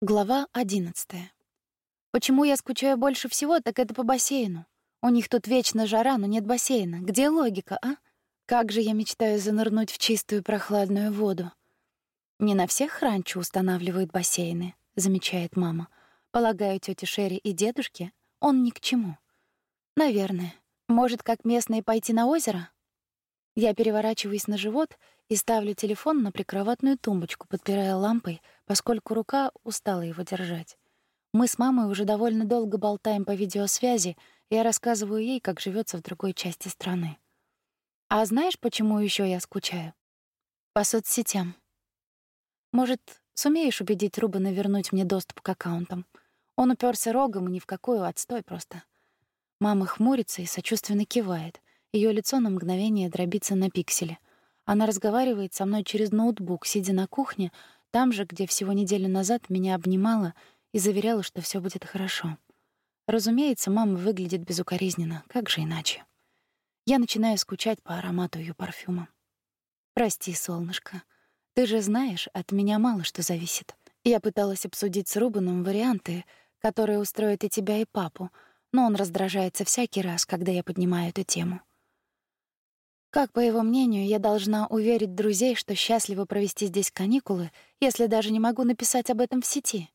Глава 11. Почему я скучаю больше всего, так это по бассейну. У них тут вечно жара, но нет бассейна. Где логика, а? Как же я мечтаю занырнуть в чистую прохладную воду. Не на всех ранчо устанавливают бассейны, замечает мама. Полагаю, тёте Шерри и дедушке он ни к чему. Наверное. Может, как местные пойти на озеро? Я переворачиваюсь на живот и ставлю телефон на прикроватную тумбочку, подпирая лампой, поскольку рука устала его держать. Мы с мамой уже довольно долго болтаем по видеосвязи, и я рассказываю ей, как живется в другой части страны. А знаешь, почему еще я скучаю? По соцсетям. Может, сумеешь убедить Рубана вернуть мне доступ к аккаунтам? Он уперся рогом и ни в какую отстой просто. Мама хмурится и сочувственно кивает — Ее лицо на мгновение дробится на пиксели. Она разговаривает со мной через ноутбук, сидя на кухне, там же, где всего неделю назад меня обнимала и заверяла, что все будет хорошо. Разумеется, мама выглядит безукоризненно, как же иначе? Я начинаю скучать по аромату ее парфюма. Прости, солнышко. Ты же знаешь, от меня мало что зависит. Я пыталась обсудить с Рубаном варианты, которые устроят и тебя, и папу, но он раздражается всякий раз, когда я поднимаю эту тему. Как, по его мнению, я должна уверить друзей, что счастлива провести здесь каникулы, если даже не могу написать об этом в сети?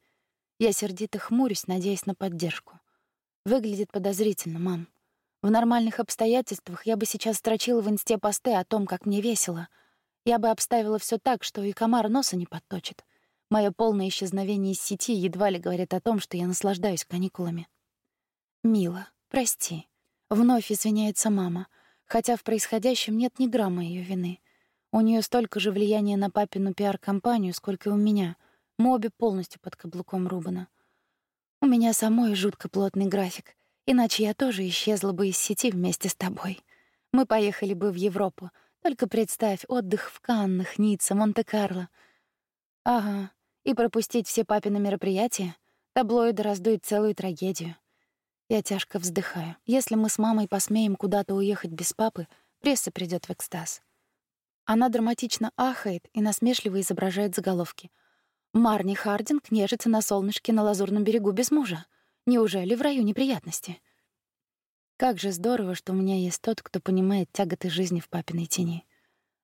Я сердито хмурюсь, надеясь на поддержку. Выглядит подозрительно, мам. В нормальных обстоятельствах я бы сейчас строчила в инсте посты о том, как мне весело. Я бы обставила все так, что и комар носа не подточит. Мое полное исчезновение из сети едва ли говорит о том, что я наслаждаюсь каникулами. Мила, прости. Вновь извиняется мама — хотя в происходящем нет ни грамма ее вины. У нее столько же влияния на папину пиар-компанию, сколько и у меня. Мы обе полностью под каблуком Рубана. У меня самой жутко плотный график, иначе я тоже исчезла бы из сети вместе с тобой. Мы поехали бы в Европу. Только представь, отдых в Каннах, Ницце, Монте-Карло. Ага, и пропустить все папины мероприятия? Таблоиды раздуют целую трагедию. Я тяжко вздыхаю. Если мы с мамой посмеем куда-то уехать без папы, пресса придёт в экстаз. Она драматично ахает и насмешливо изображает заголовки. «Марни Хардинг нежится на солнышке на лазурном берегу без мужа. Неужели в раю неприятности?» Как же здорово, что у меня есть тот, кто понимает тяготы жизни в папиной тени.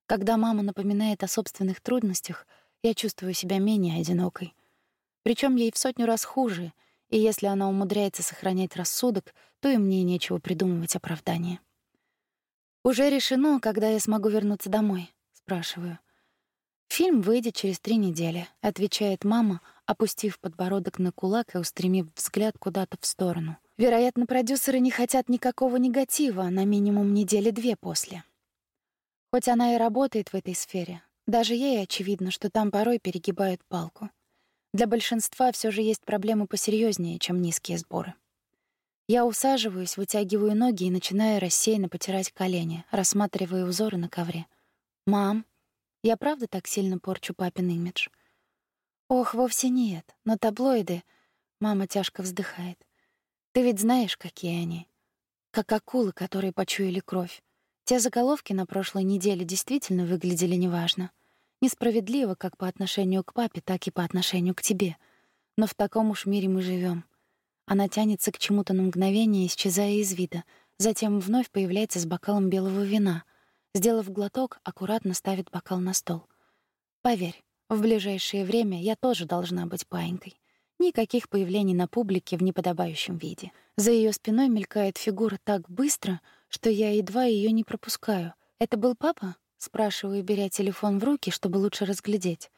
Когда мама напоминает о собственных трудностях, я чувствую себя менее одинокой. Причём ей в сотню раз хуже — и если она умудряется сохранять рассудок, то и мне нечего придумывать оправдание. «Уже решено, когда я смогу вернуться домой?» — спрашиваю. «Фильм выйдет через три недели», — отвечает мама, опустив подбородок на кулак и устремив взгляд куда-то в сторону. «Вероятно, продюсеры не хотят никакого негатива на минимум недели две после». Хоть она и работает в этой сфере, даже ей очевидно, что там порой перегибают палку. Для большинства все же есть проблемы посерьезнее, чем низкие сборы. Я усаживаюсь, вытягиваю ноги и начинаю рассеянно потирать колени, рассматривая узоры на ковре. «Мам, я правда так сильно порчу папин имидж?» «Ох, вовсе нет, но таблоиды...» Мама тяжко вздыхает. «Ты ведь знаешь, какие они. Как акулы, которые почуяли кровь. Те заголовки на прошлой неделе действительно выглядели неважно. Несправедливо как по отношению к папе, так и по отношению к тебе. Но в таком уж мире мы живем. Она тянется к чему-то на мгновение, исчезая из вида, затем вновь появляется с бокалом белого вина. Сделав глоток, аккуратно ставит бокал на стол. Поверь, в ближайшее время я тоже должна быть паинькой. Никаких появлений на публике в неподобающем виде. За ее спиной мелькает фигура так быстро, что я едва ее не пропускаю. Это был папа? Спрашиваю, беря телефон в руки, чтобы лучше разглядеть.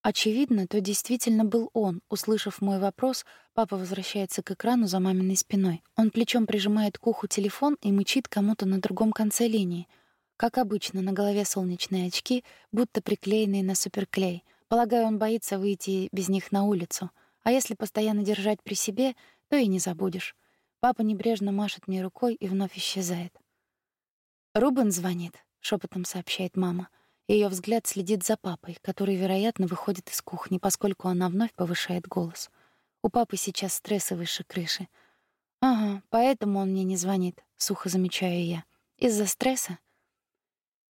Очевидно, то действительно был он. Услышав мой вопрос, папа возвращается к экрану за маминой спиной. Он плечом прижимает к уху телефон и мычит кому-то на другом конце линии. Как обычно, на голове солнечные очки, будто приклеенные на суперклей. Полагаю, он боится выйти без них на улицу. А если постоянно держать при себе, то и не забудешь. Папа небрежно машет мне рукой и вновь исчезает. Рубен звонит шепотом сообщает мама. Ее взгляд следит за папой, который, вероятно, выходит из кухни, поскольку она вновь повышает голос. У папы сейчас стресс выше крыши. Ага, поэтому он мне не звонит, сухо замечаю я. Из-за стресса?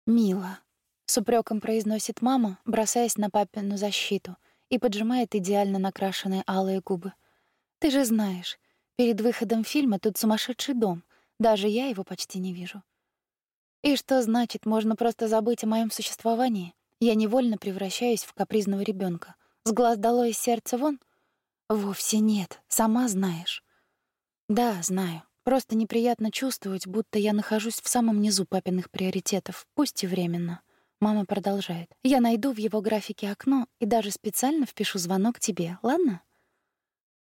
Мила, с упреком произносит мама, бросаясь на папину защиту. и поджимает идеально накрашенные алые губы. «Ты же знаешь, перед выходом фильма тут сумасшедший дом. Даже я его почти не вижу». И что значит, можно просто забыть о моем существовании? Я невольно превращаюсь в капризного ребенка. С глаз долой из сердца вон? Вовсе нет, сама знаешь. Да, знаю. Просто неприятно чувствовать, будто я нахожусь в самом низу папиных приоритетов, пусть и временно. Мама продолжает. Я найду в его графике окно и даже специально впишу звонок тебе, ладно?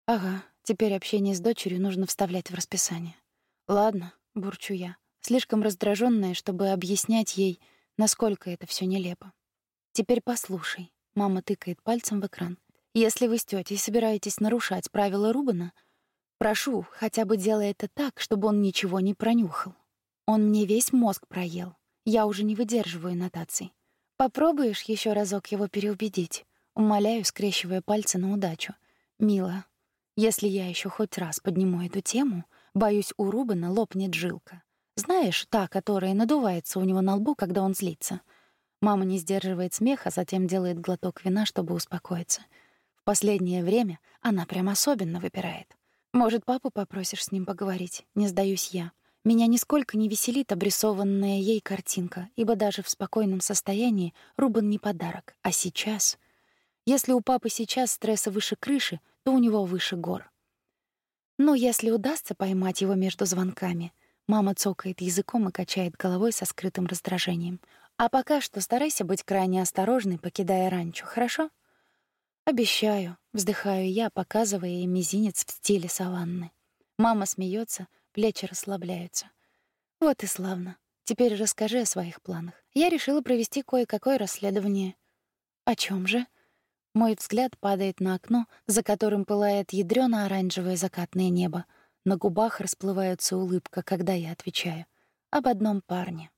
Ага, теперь общение с дочерью нужно вставлять в расписание. Ладно, бурчу я, слишком раздраженная, чтобы объяснять ей, насколько это все нелепо. Теперь послушай. Мама тыкает пальцем в экран. Если вы с тетей собираетесь нарушать правила Рубана, Прошу, хотя бы делай это так, чтобы он ничего не пронюхал. Он мне весь мозг проел. Я уже не выдерживаю нотаций. Попробуешь еще разок его переубедить? Умоляю, скрещивая пальцы на удачу. Мила, если я еще хоть раз подниму эту тему, боюсь, у Рубена лопнет жилка. Знаешь, та, которая надувается у него на лбу, когда он злится. Мама не сдерживает смеха, затем делает глоток вина, чтобы успокоиться. В последнее время она прям особенно выпирает. Может, папу попросишь с ним поговорить? Не сдаюсь я. Меня нисколько не веселит обрисованная ей картинка, ибо даже в спокойном состоянии Рубен не подарок. А сейчас... Если у папы сейчас стресса выше крыши, то у него выше гор. Но если удастся поймать его между звонками, мама цокает языком и качает головой со скрытым раздражением. А пока что старайся быть крайне осторожной, покидая ранчо, хорошо? Обещаю, вздыхаю я, показывая ей мизинец в стиле саванны. Мама смеется, плечи расслабляются. Вот и славно. Теперь расскажи о своих планах. Я решила провести кое-какое расследование. О чем же? Мой взгляд падает на окно, за которым пылает ядрёно-оранжевое закатное небо. На губах расплывается улыбка, когда я отвечаю. Об одном парне.